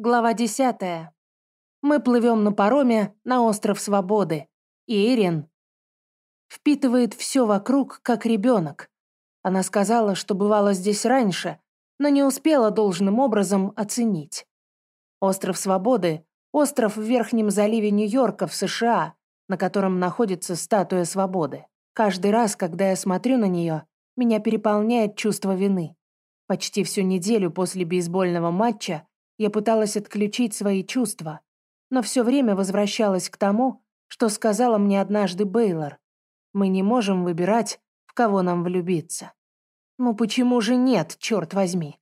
Глава десятая. Мы плывем на пароме на остров Свободы, и Эрин впитывает все вокруг, как ребенок. Она сказала, что бывала здесь раньше, но не успела должным образом оценить. Остров Свободы – остров в Верхнем заливе Нью-Йорка в США, на котором находится статуя свободы. Каждый раз, когда я смотрю на нее, меня переполняет чувство вины. Почти всю неделю после бейсбольного матча я пыталась отключить свои чувства, но все время возвращалась к тому, что сказала мне однажды Бейлор. Мы не можем выбирать, в кого нам влюбиться. Ну почему же нет, черт возьми?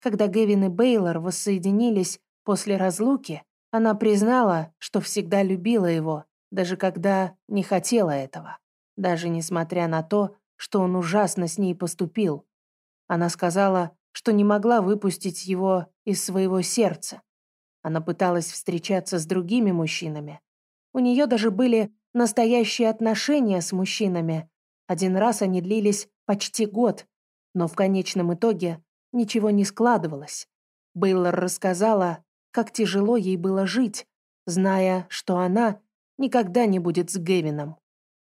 Когда Гевин и Бейлор воссоединились после разлуки, она признала, что всегда любила его, даже когда не хотела этого. Даже несмотря на то, что он ужасно с ней поступил. Она сказала, что не могла выпустить его из своего сердца. Она пыталась встречаться с другими мужчинами. У нее даже были настоящие отношения с мужчинами. Один раз они длились почти год, но в конечном итоге ничего не складывалось. Бейлор рассказала, как тяжело ей было жить, зная, что она никогда не будет с Гевином.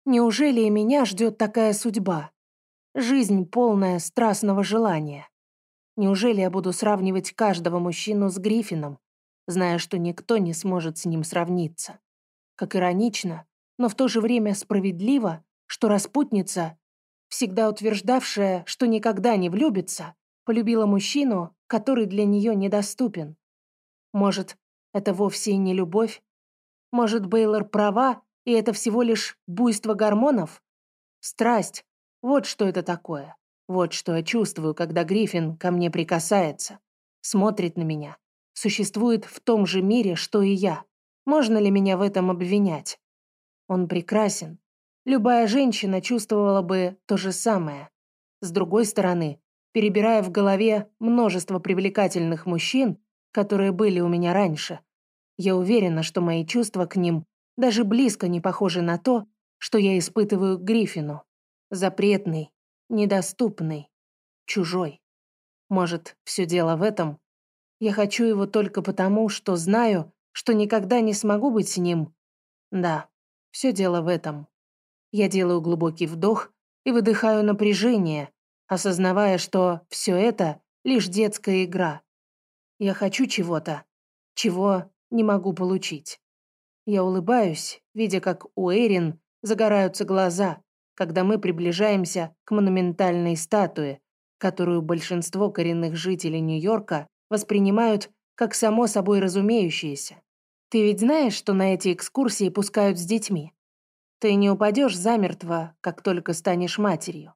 Неужели и меня ждет такая судьба? Жизнь, полная страстного желания. Неужели я буду сравнивать каждого мужчину с Гриффином, зная, что никто не сможет с ним сравниться? Как иронично, но в то же время справедливо, что распутница, всегда утверждавшая, что никогда не влюбится, полюбила мужчину, который для нее недоступен. Может, это вовсе и не любовь? Может, Бейлор права, и это всего лишь буйство гормонов? Страсть — вот что это такое. Вот что я чувствую, когда Гриффин ко мне прикасается, смотрит на меня, существует в том же мире, что и я. Можно ли меня в этом обвинять? Он прекрасен. Любая женщина чувствовала бы то же самое. С другой стороны, перебирая в голове множество привлекательных мужчин, которые были у меня раньше, я уверена, что мои чувства к ним даже близко не похожи на то, что я испытываю к Гриффину. Запретный, недоступный, чужой. Может, все дело в этом? Я хочу его только потому, что знаю, что никогда не смогу быть с ним. Да, все дело в этом. Я делаю глубокий вдох и выдыхаю напряжение, осознавая, что все это лишь детская игра. Я хочу чего-то, чего не могу получить. Я улыбаюсь, видя, как у Эрин загораются глаза, когда мы приближаемся к монументальной статуе, которую большинство коренных жителей Нью-Йорка воспринимают как само собой разумеющееся. Ты ведь знаешь, что на эти экскурсии пускают с детьми? Ты не упадешь замертво, как только станешь матерью.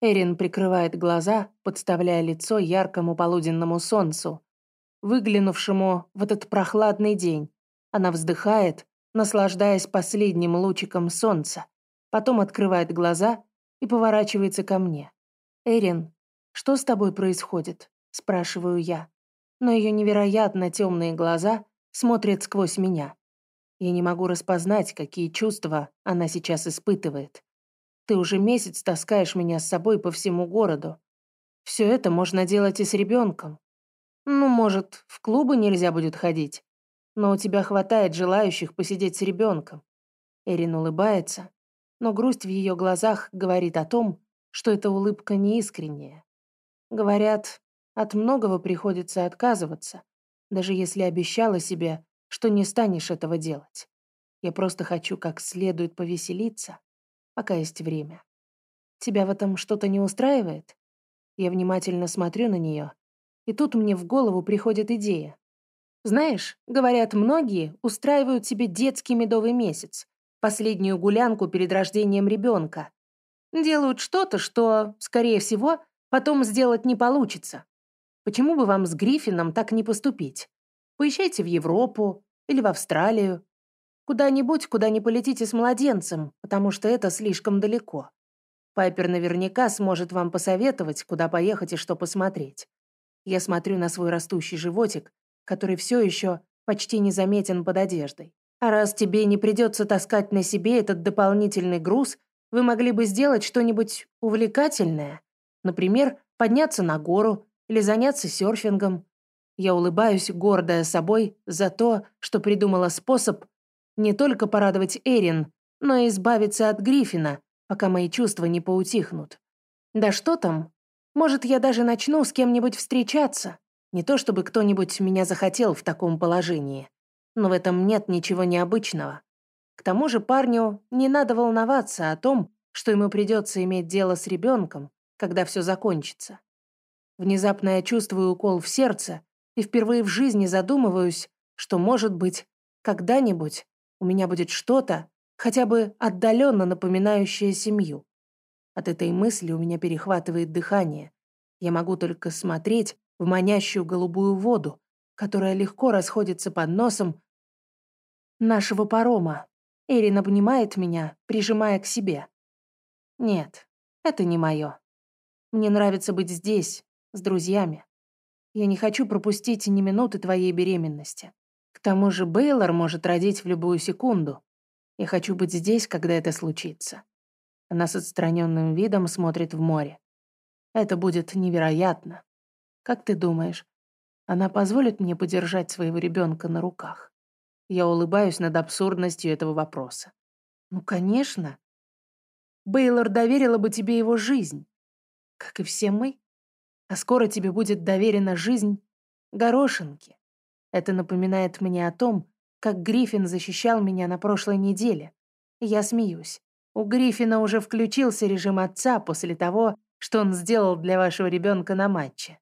Эрин прикрывает глаза, подставляя лицо яркому полуденному солнцу, выглянувшему в этот прохладный день. Она вздыхает, наслаждаясь последним лучиком солнца, потом открывает глаза и поворачивается ко мне. «Эрин, что с тобой происходит?» – спрашиваю я. Но ее невероятно темные глаза смотрят сквозь меня. Я не могу распознать, какие чувства она сейчас испытывает. Ты уже месяц таскаешь меня с собой по всему городу. Все это можно делать и с ребенком. Ну, может, в клубы нельзя будет ходить. Но у тебя хватает желающих посидеть с ребенком. Эрин улыбается, но грусть в ее глазах говорит о том, что эта улыбка неискренняя. Говорят, от многого приходится отказываться, даже если обещала себе, что не станешь этого делать. Я просто хочу как следует повеселиться, пока есть время. Тебя в этом что-то не устраивает? Я внимательно смотрю на нее, и тут мне в голову приходит идея. Знаешь, говорят, многие устраивают себе детский медовый месяц, последнюю гулянку перед рождением ребенка. Делают что-то, что, скорее всего, потом сделать не получится. Почему бы вам с Гриффином так не поступить? Поезжайте в Европу или в Австралию. Куда-нибудь, куда не полетите с младенцем, потому что это слишком далеко. Пайпер наверняка сможет вам посоветовать, куда поехать и что посмотреть. Я смотрю на свой растущий животик, который все еще почти незаметен под одеждой. А раз тебе не придется таскать на себе этот дополнительный груз, вы могли бы сделать что-нибудь увлекательное. Например, подняться на гору или заняться серфингом. Я улыбаюсь, гордая собой, за то, что придумала способ не только порадовать Эрин, но и избавиться от Гриффина, пока мои чувства не поутихнут. Да что там? Может, я даже начну с кем-нибудь встречаться. Не то чтобы кто-нибудь меня захотел в таком положении. Но в этом нет ничего необычного. К тому же парню не надо волноваться о том, что ему придется иметь дело с ребенком, когда все закончится. Внезапно я чувствую укол в сердце и впервые в жизни задумываюсь, что, может быть, когда-нибудь у меня будет что-то, хотя бы отдаленно напоминающее семью. От этой мысли у меня перехватывает дыхание. Я могу только смотреть в манящую голубую воду, которая легко расходится под носом нашего парома. Эрин обнимает меня, прижимая к себе. Нет, это не мое. Мне нравится быть здесь, с друзьями. Я не хочу пропустить ни минуты твоей беременности. К тому же Бейлор может родить в любую секунду. Я хочу быть здесь, когда это случится. Она с отстраненным видом смотрит в море. Это будет невероятно. Как ты думаешь, она позволит мне подержать своего ребенка на руках? Я улыбаюсь над абсурдностью этого вопроса. Ну, конечно. Бейлор доверила бы тебе его жизнь, как и все мы. А скоро тебе будет доверена жизнь горошинки. Это напоминает мне о том, как Гриффин защищал меня на прошлой неделе. Я смеюсь. У Гриффина уже включился режим отца после того, что он сделал для вашего ребенка на матче.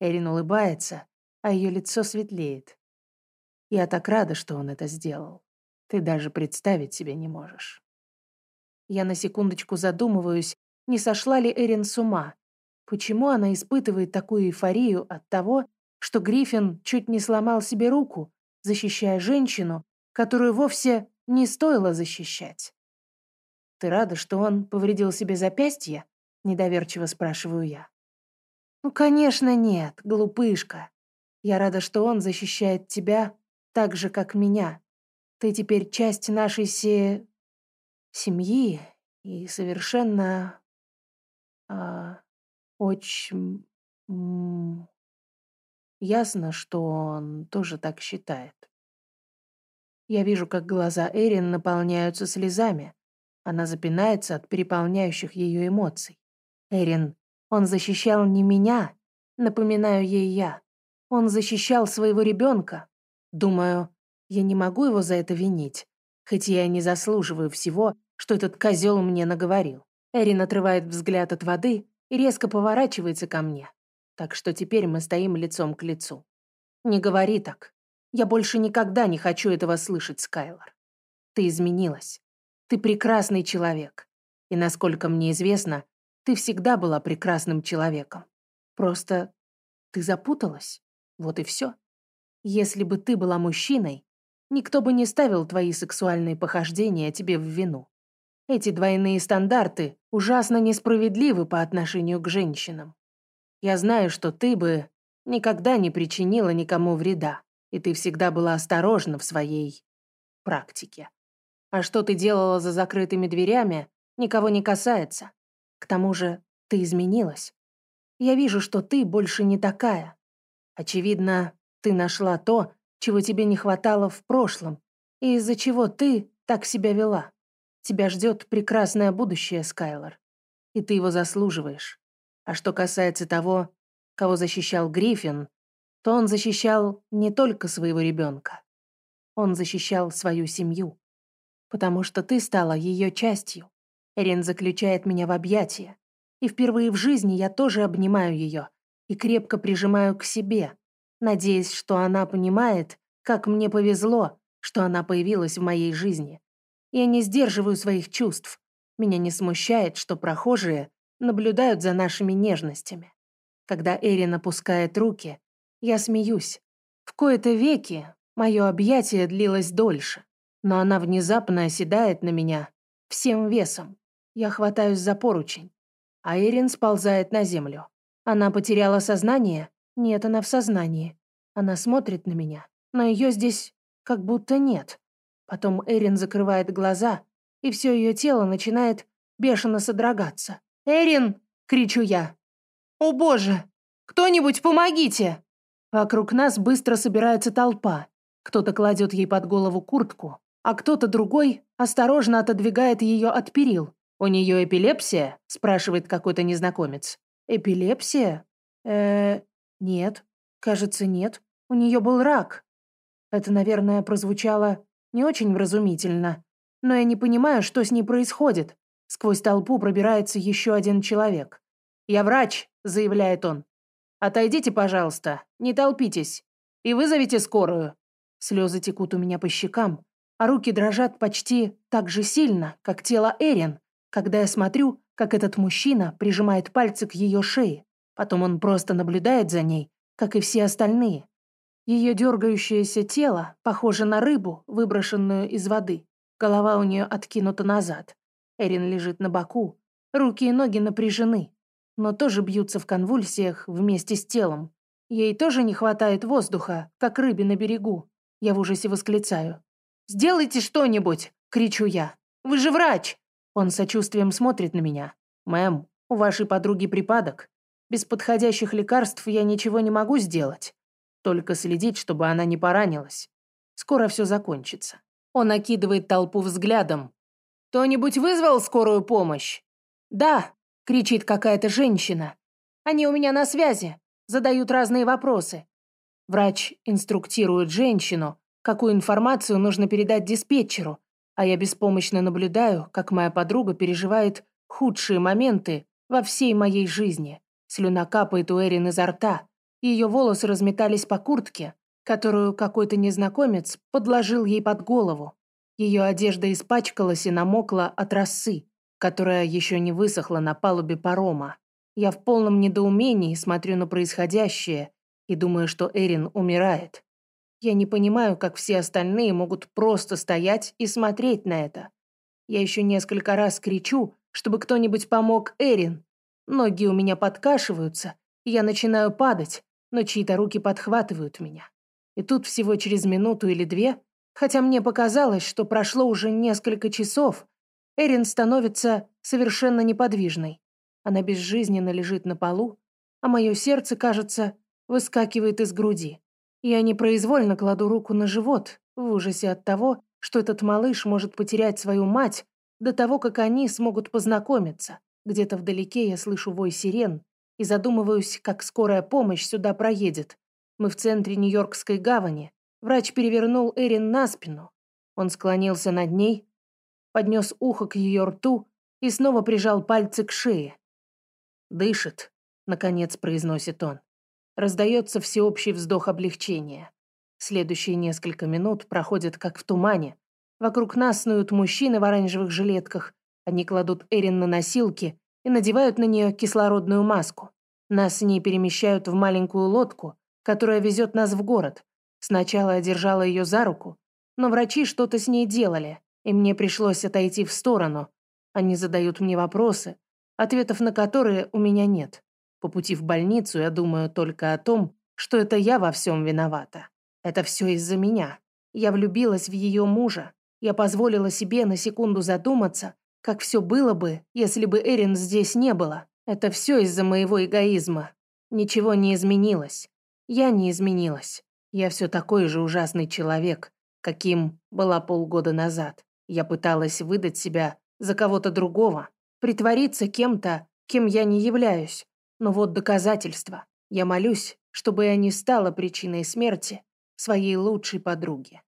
Эрин улыбается, а ее лицо светлеет. Я так рада, что он это сделал. Ты даже представить себе не можешь. Я на секундочку задумываюсь, не сошла ли Эрин с ума. Почему она испытывает такую эйфорию от того, что Гриффин чуть не сломал себе руку, защищая женщину, которую вовсе не стоило защищать? «Ты рада, что он повредил себе запястье?» — недоверчиво спрашиваю я. «Ну, конечно, нет, глупышка. Я рада, что он защищает тебя так же, как меня. Ты теперь часть нашей се... семьи и совершенно... А, очень... Ясно, что он тоже так считает. Я вижу, как глаза Эрин наполняются слезами, она запинается от переполняющих ее эмоций. Эрин, он защищал не меня, напоминаю ей я. Он защищал своего ребенка. Думаю, я не могу его за это винить, хоть я и не заслуживаю всего, что этот козел мне наговорил. Эрин отрывает взгляд от воды и резко поворачивается ко мне. Так что теперь мы стоим лицом к лицу. Не говори так. Я больше никогда не хочу этого слышать, Скайлор. Ты изменилась. Ты прекрасный человек. И, насколько мне известно, ты всегда была прекрасным человеком. Просто ты запуталась. Вот и все. Если бы ты была мужчиной, никто бы не ставил твои сексуальные похождения тебе в вину. Эти двойные стандарты ужасно несправедливы по отношению к женщинам. Я знаю, что ты бы никогда не причинила никому вреда, и ты всегда была осторожна в своей практике. А что ты делала за закрытыми дверями, никого не касается. К тому же ты изменилась. Я вижу, что ты больше не такая. Очевидно, ты нашла то, чего тебе не хватало в прошлом, и из-за чего ты так себя вела. Тебя ждет прекрасное будущее, Скайлор, и ты его заслуживаешь. А что касается того, кого защищал Гриффин, то он защищал не только своего ребенка. Он защищал свою семью потому что ты стала ее частью. Эрин заключает меня в объятия, и впервые в жизни я тоже обнимаю ее и крепко прижимаю к себе, надеясь, что она понимает, как мне повезло, что она появилась в моей жизни. Я не сдерживаю своих чувств. Меня не смущает, что прохожие наблюдают за нашими нежностями. Когда Эрин опускает руки, я смеюсь. В кои-то веки мое объятие длилось дольше но она внезапно оседает на меня всем весом. Я хватаюсь за поручень, а Эрин сползает на землю. Она потеряла сознание? Нет, она в сознании. Она смотрит на меня, но ее здесь как будто нет. Потом Эрин закрывает глаза, и все ее тело начинает бешено содрогаться. «Эрин!» — кричу я. «О боже! Кто-нибудь помогите!» Вокруг нас быстро собирается толпа. Кто-то кладет ей под голову куртку, а кто-то другой осторожно отодвигает ее от перил. «У нее эпилепсия?» – спрашивает какой-то незнакомец. «Эпилепсия? э нет. Кажется, нет. У нее был рак». Это, наверное, прозвучало не очень вразумительно. Но я не понимаю, что с ней происходит. Сквозь толпу пробирается еще один человек. «Я врач», — заявляет он. «Отойдите, пожалуйста, не толпитесь. И вызовите скорую». Слезы текут у меня по щекам, а руки дрожат почти так же сильно, как тело Эрин, когда я смотрю, как этот мужчина прижимает пальцы к ее шее. Потом он просто наблюдает за ней, как и все остальные. Ее дергающееся тело похоже на рыбу, выброшенную из воды. Голова у нее откинута назад. Эрин лежит на боку, руки и ноги напряжены, но тоже бьются в конвульсиях вместе с телом. Ей тоже не хватает воздуха, как рыбе на берегу. Я в ужасе восклицаю. «Сделайте что-нибудь!» — кричу я. «Вы же врач!» Он сочувствием смотрит на меня. «Мэм, у вашей подруги припадок. Без подходящих лекарств я ничего не могу сделать. Только следить, чтобы она не поранилась. Скоро все закончится». Он окидывает толпу взглядом. «Кто-нибудь вызвал скорую помощь?» «Да», — кричит какая-то женщина. «Они у меня на связи, задают разные вопросы». Врач инструктирует женщину, какую информацию нужно передать диспетчеру, а я беспомощно наблюдаю, как моя подруга переживает худшие моменты во всей моей жизни. Слюна капает у Эрин изо рта, ее волосы разметались по куртке, которую какой-то незнакомец подложил ей под голову. Ее одежда испачкалась и намокла от росы, которая еще не высохла на палубе парома. Я в полном недоумении смотрю на происходящее и думаю, что Эрин умирает. Я не понимаю, как все остальные могут просто стоять и смотреть на это. Я еще несколько раз кричу, чтобы кто-нибудь помог Эрин. Ноги у меня подкашиваются, я начинаю падать, но чьи-то руки подхватывают меня. И тут всего через минуту или две, хотя мне показалось, что прошло уже несколько часов, Эрин становится совершенно неподвижной. Она безжизненно лежит на полу, а мое сердце, кажется, выскакивает из груди. Я непроизвольно кладу руку на живот, в ужасе от того, что этот малыш может потерять свою мать до того, как они смогут познакомиться. Где-то вдалеке я слышу вой сирен, и задумываюсь, как скорая помощь сюда проедет. Мы в центре Нью-Йоркской гавани. Врач перевернул Эрин на спину. Он склонился над ней, поднес ухо к ее рту и снова прижал пальцы к шее. «Дышит», — наконец произносит он. Раздается всеобщий вздох облегчения. Следующие несколько минут проходят как в тумане. Вокруг нас снуют мужчины в оранжевых жилетках. Они кладут Эрин на носилки и надевают на нее кислородную маску. Нас с ней перемещают в маленькую лодку, которая везет нас в город. Сначала я держала ее за руку, но врачи что-то с ней делали, и мне пришлось отойти в сторону. Они задают мне вопросы, ответов на которые у меня нет. По пути в больницу я думаю только о том, что это я во всем виновата. Это все из-за меня. Я влюбилась в ее мужа. Я позволила себе на секунду задуматься, как все было бы, если бы Эрин здесь не было. Это все из-за моего эгоизма. Ничего не изменилось. Я не изменилась. Я все такой же ужасный человек, каким была полгода назад. Я пыталась выдать себя за кого-то другого, притвориться кем-то, кем я не являюсь. Но вот доказательства. Я молюсь, чтобы я не стала причиной смерти своей лучшей подруги.